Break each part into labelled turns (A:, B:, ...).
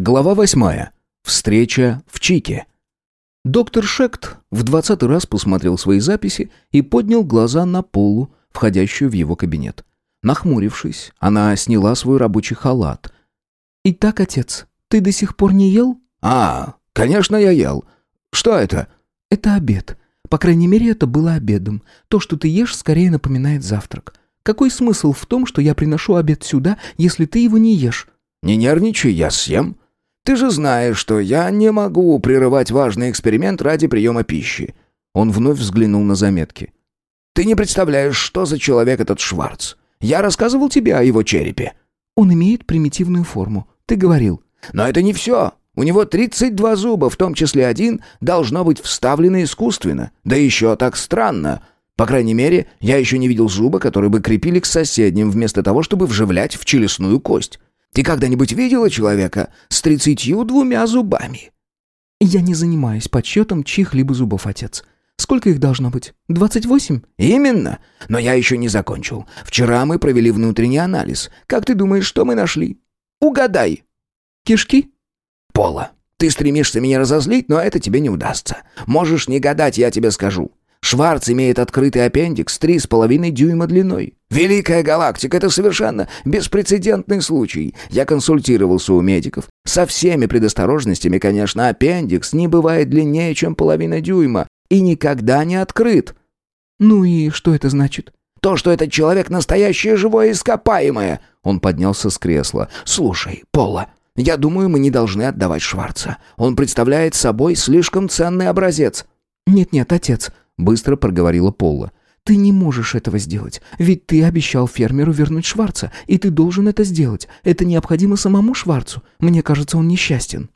A: Глава восьмая. Встреча в Чике. Доктор Шект в двадцатый раз посмотрел свои записи и поднял глаза на Полу, входящую в его кабинет. Нахмурившись, она сняла свой рабочий халат.
B: «Итак, отец, ты до сих пор не ел?»
A: «А, конечно, я ел. Что это?»
B: «Это обед. По крайней мере, это было обедом. То, что ты ешь, скорее напоминает завтрак. Какой смысл в том, что я приношу обед сюда, если ты его не ешь?»
A: «Не нервничай, я съем. Ты же знаешь, что я не могу прерывать важный эксперимент ради приема пищи». Он вновь взглянул на заметки. «Ты не представляешь, что за человек этот Шварц. Я рассказывал тебе о его черепе».
B: «Он имеет примитивную форму. Ты говорил».
A: «Но это не все. У него 32 зуба, в том числе один, должно быть вставлено искусственно. Да еще так странно. По крайней мере, я еще не видел зуба, который бы крепили к соседним, вместо того, чтобы вживлять в челюстную кость. Ты когда-нибудь видела человека с тридцатью двумя зубами?»
B: «Я не занимаюсь подсчетом чьих-либо зубов, отец. Сколько их должно быть? Двадцать восемь?»
A: «Именно. Но я еще не закончил. Вчера мы провели внутренний анализ. Как ты думаешь, что мы нашли? Угадай».
B: «Кишки?»
A: «Пола, ты стремишься меня разозлить, но это тебе не удастся. Можешь не гадать, я тебе скажу. Шварц имеет открытый аппендикс три с половиной дюйма длиной. Великая галактика — это совершенно беспрецедентный случай. Я консультировался у медиков. Со всеми предосторожностями, конечно, аппендикс не бывает длиннее, чем половина дюйма и никогда не открыт.
B: Ну и что это значит?
A: То, что этот человек настоящее живое ископаемое. Он поднялся с кресла. Слушай, Пола, я думаю, мы не должны отдавать Шварца. Он представляет собой слишком ценный образец.
B: Нет-нет, отец, быстро проговорила Пола. Ты не можешь этого сделать, ведь ты обещал фермеру вернуть Шварца, и ты должен это сделать. Это необходимо самому Шварцу. Мне кажется, он несчастен.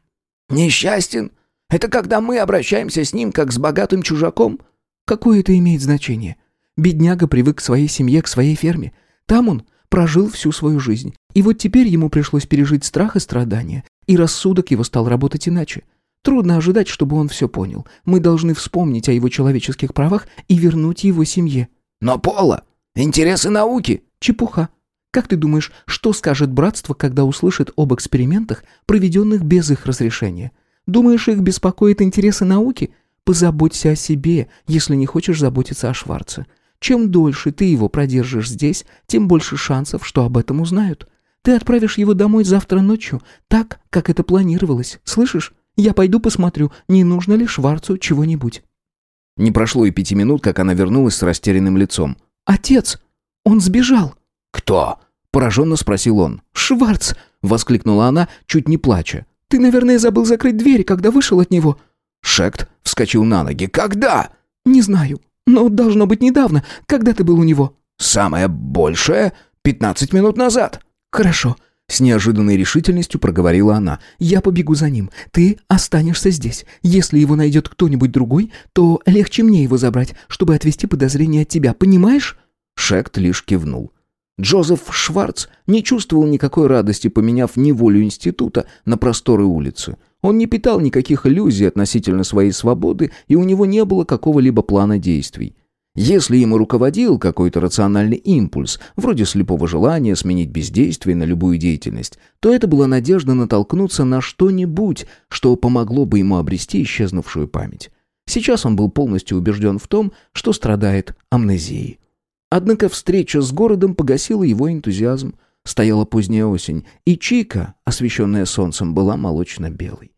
A: Несчастен? Это когда мы обращаемся с ним как с богатым чужаком?
B: Какое это имеет значение? Бедняга привык к своей семье, к своей ферме. Там он прожил всю свою жизнь. И вот теперь ему пришлось пережить страх и страдания, и рассудок его стал работать иначе. Трудно ожидать, чтобы он все понял. Мы должны вспомнить о его человеческих правах и вернуть его семье.
A: Но Пола, интересы науки.
B: Чепуха. Как ты думаешь, что скажет братство, когда услышит об экспериментах, проведенных без их разрешения? Думаешь, их беспокоит интересы науки? Позаботься о себе, если не хочешь заботиться о Шварце. Чем дольше ты его продержишь здесь, тем больше шансов, что об этом узнают. Ты отправишь его домой завтра ночью, так, как это планировалось, слышишь? Я пойду посмотрю, не нужно ли Шварцу чего-нибудь».
A: Не прошло и пяти минут, как она вернулась с растерянным лицом.
B: «Отец! Он сбежал!»
A: «Кто?» – пораженно спросил он.
B: «Шварц!»
A: – воскликнула она, чуть не плача.
B: «Ты, наверное, забыл закрыть дверь, когда вышел от него».
A: Шект вскочил на ноги. «Когда?»
B: «Не знаю, но должно быть недавно. Когда ты был у него?»
A: «Самое большее — пятнадцать минут назад».
B: «Хорошо. С неожиданной решительностью проговорила она. «Я побегу за ним. Ты останешься здесь. Если его найдет кто-нибудь другой, то легче мне его забрать, чтобы отвести подозрения от тебя. Понимаешь?»
A: Шект лишь кивнул. Джозеф Шварц не чувствовал никакой радости, поменяв неволю института на просторы улицы. Он не питал никаких иллюзий относительно своей свободы, и у него не было какого-либо плана действий. Если им руководил какой-то рациональный импульс, вроде слепого желания сменить бездействие на любую деятельность, то это была надежда натолкнуться на что-нибудь, что помогло бы ему обрести исчезнувшую память. Сейчас он был полностью убежден в том, что страдает амнезией. Однако встреча с городом погасила его энтузиазм. Стояла поздняя осень, и Чика, освещенная солнцем, была молочно-белой.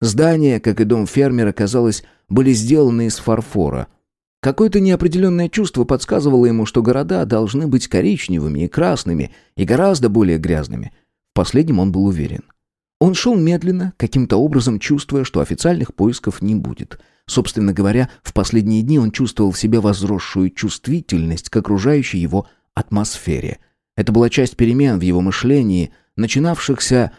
A: Здания, как и дом фермера, казалось, были сделаны из фарфора – Какое-то неопределенное чувство подсказывало ему, что города должны быть коричневыми и красными, и гораздо более грязными. В последнем он был уверен. Он шел медленно, каким-то образом чувствуя, что официальных поисков не будет. Собственно говоря, в последние дни он чувствовал в себе возросшую чувствительность к окружающей его атмосфере. Это была часть перемен в его мышлении, начинавшихся...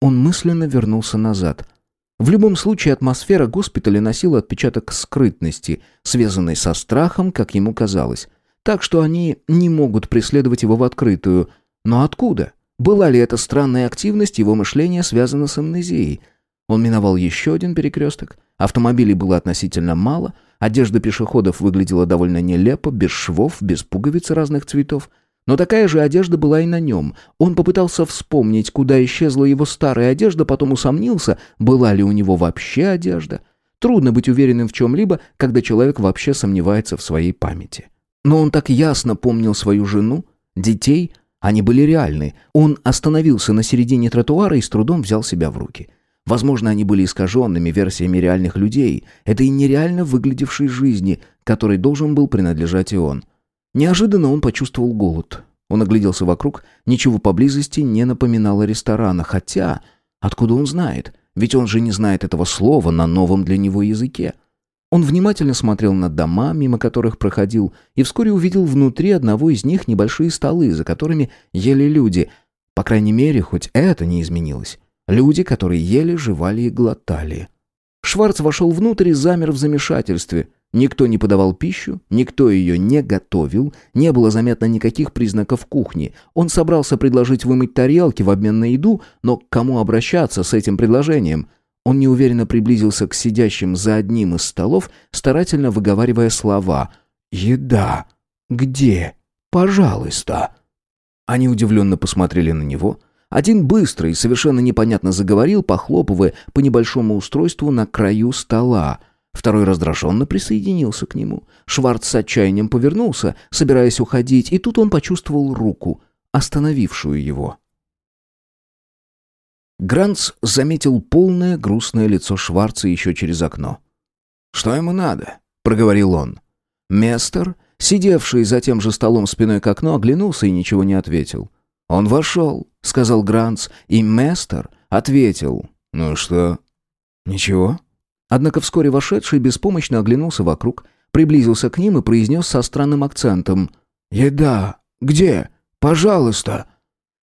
A: Он мысленно вернулся назад — в любом случае атмосфера госпиталя носила отпечаток скрытности, связанной со страхом, как ему казалось. Так что они не могут преследовать его в открытую. Но откуда? Была ли эта странная активность его мышления связана с амнезией? Он миновал еще один перекресток. Автомобилей было относительно мало. Одежда пешеходов выглядела довольно нелепо, без швов, без пуговиц разных цветов. Но такая же одежда была и на нем. Он попытался вспомнить, куда исчезла его старая одежда, потом усомнился, была ли у него вообще одежда. Трудно быть уверенным в чем-либо, когда человек вообще сомневается в своей памяти. Но он так ясно помнил свою жену, детей, они были реальны. Он остановился на середине тротуара и с трудом взял себя в руки. Возможно, они были искаженными версиями реальных людей, этой нереально выглядевшей жизни, которой должен был принадлежать и он. Неожиданно он почувствовал голод. Он огляделся вокруг, ничего поблизости не напоминало ресторана, хотя... Откуда он знает? Ведь он же не знает этого слова на новом для него языке. Он внимательно смотрел на дома, мимо которых проходил, и вскоре увидел внутри одного из них небольшие столы, за которыми ели люди. По крайней мере, хоть это не изменилось. Люди, которые ели, жевали и глотали. Шварц вошел внутрь и замер в замешательстве. Никто не подавал пищу, никто ее не готовил, не было заметно никаких признаков кухни. Он собрался предложить вымыть тарелки в обмен на еду, но к кому обращаться с этим предложением? Он неуверенно приблизился к сидящим за одним из столов, старательно выговаривая слова «Еда! Где? Пожалуйста!» Они удивленно посмотрели на него. Один быстро и совершенно непонятно заговорил, похлопывая по небольшому устройству на краю стола – Второй раздраженно присоединился к нему. Шварц с отчаянием повернулся, собираясь уходить, и тут он почувствовал руку, остановившую его. Гранц заметил полное грустное лицо Шварца еще через окно. «Что ему надо?» — проговорил он. Местер, сидевший за тем же столом спиной к окну, оглянулся и ничего не ответил. «Он вошел», — сказал Гранц, и Местер ответил. «Ну что?» «Ничего?» Однако вскоре вошедший беспомощно оглянулся вокруг, приблизился к ним и произнес со странным акцентом «Еда! Где? Пожалуйста!»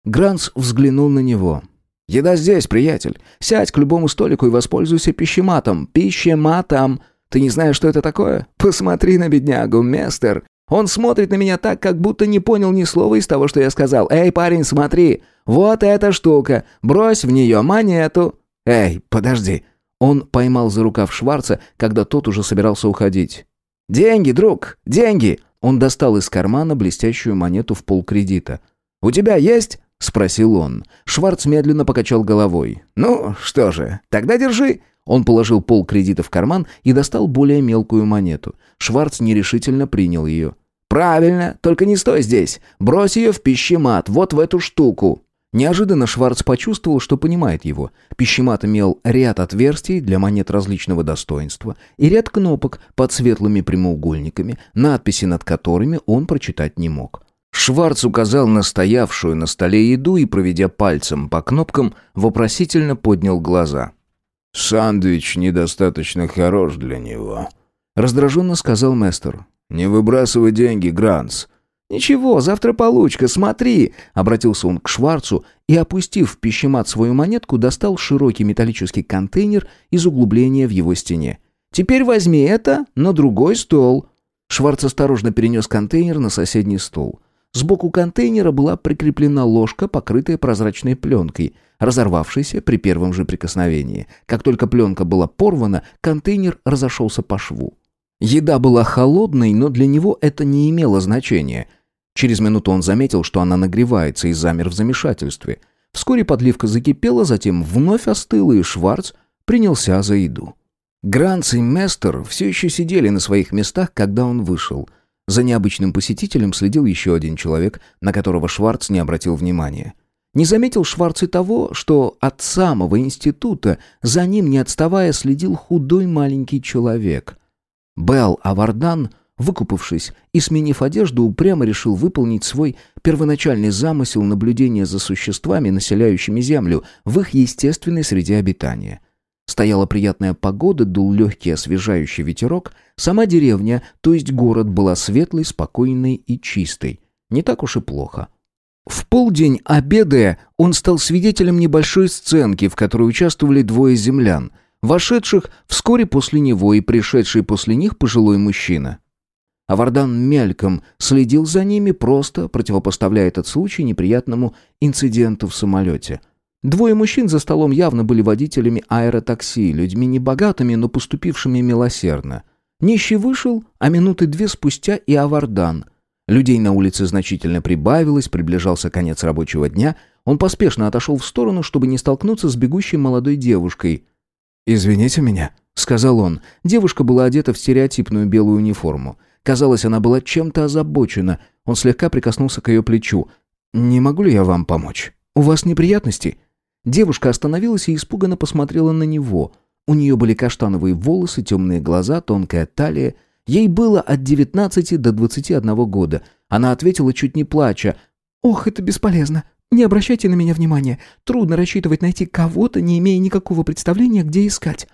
A: Гранц взглянул на него. «Еда здесь, приятель. Сядь к любому столику и воспользуйся пищематом. Пищематом! Ты не знаешь, что это такое? Посмотри на беднягу, мистер. Он смотрит на меня так, как будто не понял ни слова из того, что я сказал. Эй, парень, смотри! Вот эта штука! Брось в нее монету! Эй, подожди!» Он поймал за рукав Шварца, когда тот уже собирался уходить. «Деньги, друг, деньги!» Он достал из кармана блестящую монету в полкредита. «У тебя есть?» — спросил он. Шварц медленно покачал головой. «Ну, что же, тогда держи!» Он положил полкредита в карман и достал более мелкую монету. Шварц нерешительно принял ее. «Правильно, только не стой здесь. Брось ее в пищемат, вот в эту штуку». Неожиданно Шварц почувствовал, что понимает его. Пищемат имел ряд отверстий для монет различного достоинства и ряд кнопок под светлыми прямоугольниками, надписи над которыми он прочитать не мог. Шварц указал на стоявшую на столе еду и, проведя пальцем по кнопкам, вопросительно поднял глаза. «Сандвич недостаточно хорош для него», — раздраженно сказал Местер. «Не выбрасывай деньги, Гранс. «Ничего, завтра получка, смотри!» Обратился он к Шварцу и, опустив в пищемат свою монетку, достал широкий металлический контейнер из углубления в его стене. «Теперь возьми это на другой стол!» Шварц осторожно перенес контейнер на соседний стол. Сбоку контейнера была прикреплена ложка, покрытая прозрачной пленкой, разорвавшейся при первом же прикосновении. Как только пленка была порвана, контейнер разошелся по шву. Еда была холодной, но для него это не имело значения. Через минуту он заметил, что она нагревается и замер в замешательстве. Вскоре подливка закипела, затем вновь остыла, и Шварц принялся за еду. Гранц и Местер все еще сидели на своих местах, когда он вышел. За необычным посетителем следил еще один человек, на которого Шварц не обратил внимания. Не заметил Шварц и того, что от самого института за ним, не отставая, следил худой маленький человек. Белл Авардан — Выкупавшись и сменив одежду, упрямо решил выполнить свой первоначальный замысел наблюдения за существами, населяющими Землю, в их естественной среде обитания. Стояла приятная погода, дул легкий освежающий ветерок. Сама деревня, то есть город, была светлой, спокойной и чистой. Не так уж и плохо. В полдень, обедая, он стал свидетелем небольшой сценки, в которой участвовали двое землян, вошедших вскоре после него и пришедший после них пожилой мужчина. А Вардан мельком следил за ними, просто противопоставляя этот случай неприятному инциденту в самолете. Двое мужчин за столом явно были водителями аэротакси, людьми небогатыми, но поступившими милосердно. Нищий вышел, а минуты две спустя и Авардан. Людей на улице значительно прибавилось, приближался конец рабочего дня. Он поспешно отошел в сторону, чтобы не столкнуться с бегущей молодой девушкой. «Извините меня», — сказал он. Девушка была одета в стереотипную белую униформу. Казалось, она была чем-то озабочена. Он слегка прикоснулся к ее плечу. «Не могу ли я вам помочь? У вас неприятности?» Девушка остановилась и испуганно посмотрела на него. У нее были каштановые волосы, темные глаза, тонкая талия. Ей было от 19 до 21 года. Она ответила, чуть не плача.
B: «Ох, это бесполезно. Не обращайте на меня внимания. Трудно рассчитывать найти кого-то, не имея никакого представления, где искать».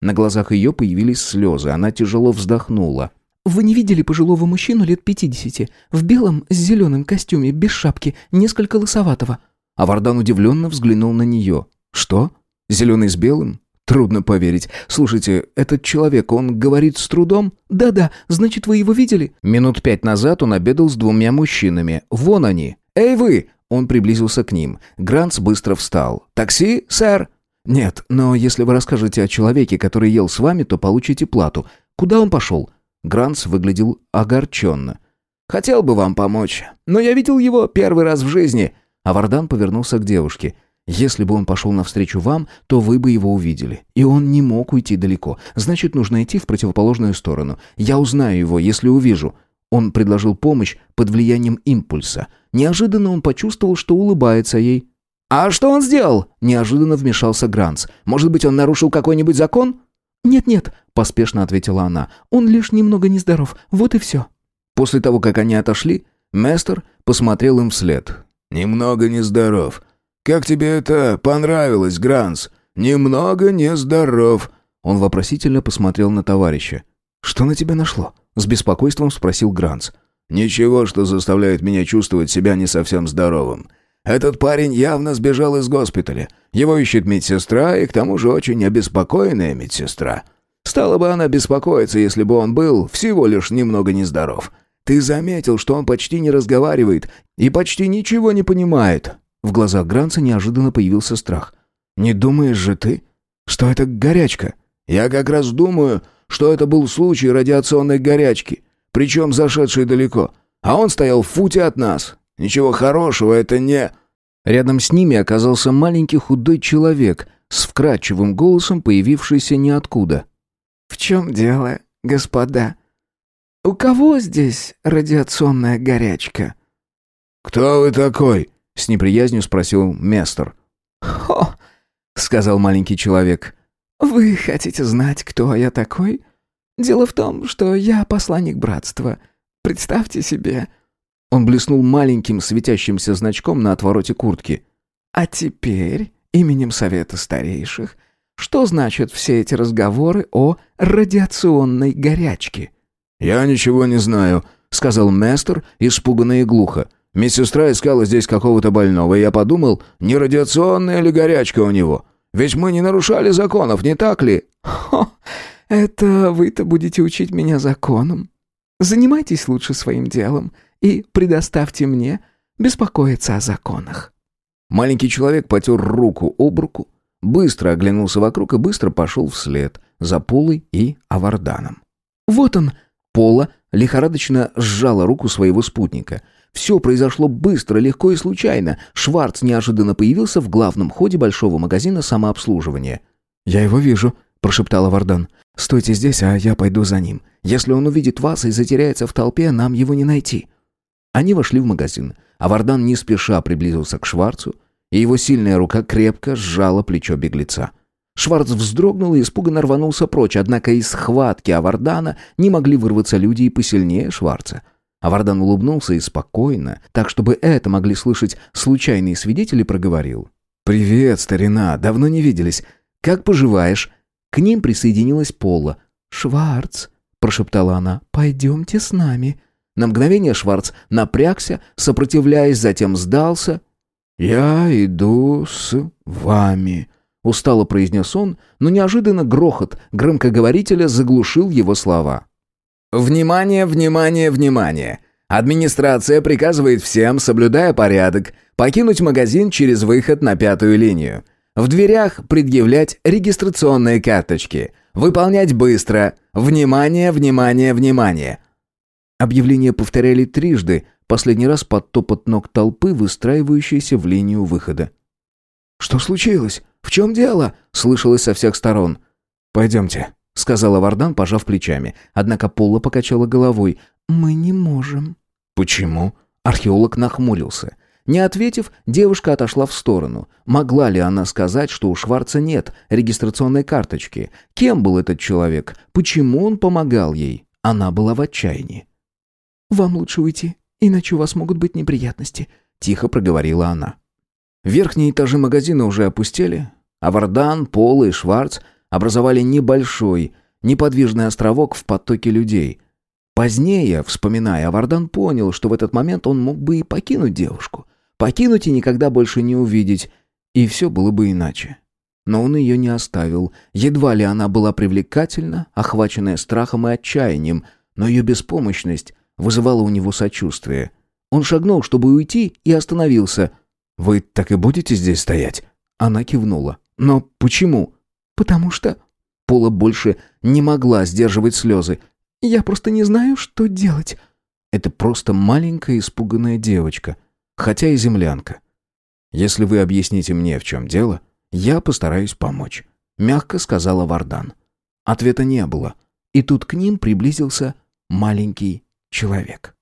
A: На глазах ее появились слезы. Она тяжело вздохнула.
B: «Вы не видели пожилого мужчину лет пятидесяти, в белом с зеленым костюме, без шапки, несколько лысоватого?»
A: А Вардан удивленно взглянул на нее. «Что? Зеленый с белым? Трудно поверить. Слушайте, этот человек, он говорит с трудом?»
B: «Да-да, значит, вы его видели?»
A: Минут пять назад он обедал с двумя мужчинами. Вон они. «Эй вы!» Он приблизился к ним. Гранц быстро встал. «Такси, сэр?» «Нет, но если вы расскажете о человеке, который ел с вами, то получите плату. Куда он пошел?» Гранц выглядел огорченно. «Хотел бы вам помочь, но я видел его первый раз в жизни». А Вардан повернулся к девушке. «Если бы он пошел навстречу вам, то вы бы его увидели. И он не мог уйти далеко. Значит, нужно идти в противоположную сторону. Я узнаю его, если увижу». Он предложил помощь под влиянием импульса. Неожиданно он почувствовал, что улыбается ей. «А что он сделал?» – неожиданно вмешался Гранц. «Может быть, он нарушил какой-нибудь закон?»
B: «Нет-нет», — поспешно ответила она. «Он лишь немного нездоров, вот и все».
A: После того, как они отошли, Местер посмотрел им вслед. «Немного нездоров. Как тебе это понравилось, Гранс? Немного нездоров». Он вопросительно посмотрел на товарища. «Что на тебя нашло?» — с беспокойством спросил Гранс. «Ничего, что заставляет меня чувствовать себя не совсем здоровым. Этот парень явно сбежал из госпиталя. Его ищет медсестра, и к тому же очень обеспокоенная медсестра. Стала бы она беспокоиться, если бы он был всего лишь немного нездоров. Ты заметил, что он почти не разговаривает и почти ничего не понимает. В глазах Гранца неожиданно появился страх. «Не думаешь же ты, что это горячка?» «Я как раз думаю, что это был случай радиационной горячки, причем зашедшей далеко. А он стоял в футе от нас. Ничего хорошего это не...» Рядом с ними оказался маленький худой человек с вкрадчивым голосом, появившийся ниоткуда.
B: «В чем дело, господа? У кого здесь радиационная горячка?»
A: «Кто вы такой?» — с неприязнью спросил Местер.
B: «Хо!» — сказал маленький человек. «Вы хотите знать, кто я такой? Дело в том, что я посланник братства. Представьте себе,
A: он блеснул маленьким светящимся значком на отвороте куртки.
B: «А теперь, именем Совета Старейших, что значат все эти разговоры о радиационной горячке?»
A: «Я ничего не знаю», — сказал Местер, испуганно и глухо. «Медсестра искала здесь какого-то больного, и я подумал, не радиационная ли горячка у него? Ведь мы не нарушали законов, не так ли?»
B: «Хо, это вы-то будете учить меня законам. Занимайтесь лучше своим делом и предоставьте мне беспокоиться о законах».
A: Маленький человек потер руку об руку, быстро оглянулся вокруг и быстро пошел вслед за Полой и Аварданом.
B: «Вот он!»
A: Пола лихорадочно сжала руку своего спутника. Все произошло быстро, легко и случайно. Шварц неожиданно появился в главном ходе большого магазина самообслуживания.
B: «Я его вижу», — прошептала Вардан. «Стойте здесь, а я пойду за ним. Если он увидит вас и затеряется в толпе, нам его не найти».
A: Они вошли в магазин, а Вардан не спеша приблизился к Шварцу, и его сильная рука крепко сжала плечо беглеца. Шварц вздрогнул и испуганно рванулся прочь, однако из схватки Авардана не могли вырваться люди и посильнее Шварца. Авардан улыбнулся и спокойно, так чтобы это могли слышать случайные свидетели, проговорил. «Привет, старина, давно не виделись. Как поживаешь?» К ним присоединилась Пола.
B: «Шварц», — прошептала она, — «пойдемте с нами».
A: На мгновение Шварц напрягся, сопротивляясь, затем сдался. «Я иду с вами», — устало произнес он, но неожиданно грохот громкоговорителя заглушил его слова. «Внимание, внимание, внимание! Администрация приказывает всем, соблюдая порядок, покинуть магазин через выход на пятую линию. В дверях предъявлять регистрационные карточки. Выполнять быстро. Внимание, внимание, внимание!» Объявление повторяли трижды, последний раз под топот ног толпы, выстраивающейся в линию выхода. «Что случилось? В чем дело?» — слышалось со всех сторон. «Пойдемте», — сказала Вардан, пожав плечами. Однако Пола покачала головой.
B: «Мы не можем».
A: «Почему?» — археолог нахмурился. Не ответив, девушка отошла в сторону. Могла ли она сказать, что у Шварца нет регистрационной карточки? Кем был этот человек? Почему он помогал ей? Она была в отчаянии.
B: «Вам лучше уйти, иначе у вас могут быть неприятности», — тихо проговорила она.
A: Верхние этажи магазина уже опустели, а Вардан, Пола и Шварц образовали небольшой, неподвижный островок в потоке людей. Позднее, вспоминая, Вардан понял, что в этот момент он мог бы и покинуть девушку. Покинуть и никогда больше не увидеть, и все было бы иначе. Но он ее не оставил. Едва ли она была привлекательна, охваченная страхом и отчаянием, но ее беспомощность вызывала у него сочувствие. Он шагнул, чтобы уйти, и остановился. «Вы так и будете здесь стоять?» Она кивнула. «Но почему?»
B: «Потому что...»
A: Пола больше не могла сдерживать слезы.
B: «Я просто не знаю, что делать».
A: Это просто маленькая испуганная девочка, хотя и землянка. «Если вы объясните мне, в чем дело, я постараюсь помочь», — мягко сказала Вардан. Ответа не было, и тут к ним приблизился маленький человек.